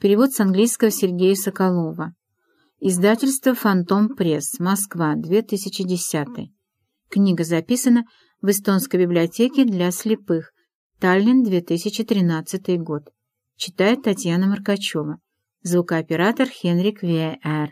Перевод с английского Сергея Соколова. Издательство «Фантом Пресс», Москва, 2010. Книга записана в Эстонской библиотеке для слепых. Таллин, 2013 год. Читает Татьяна Маркачева. Звукооператор Хенрик Виэр.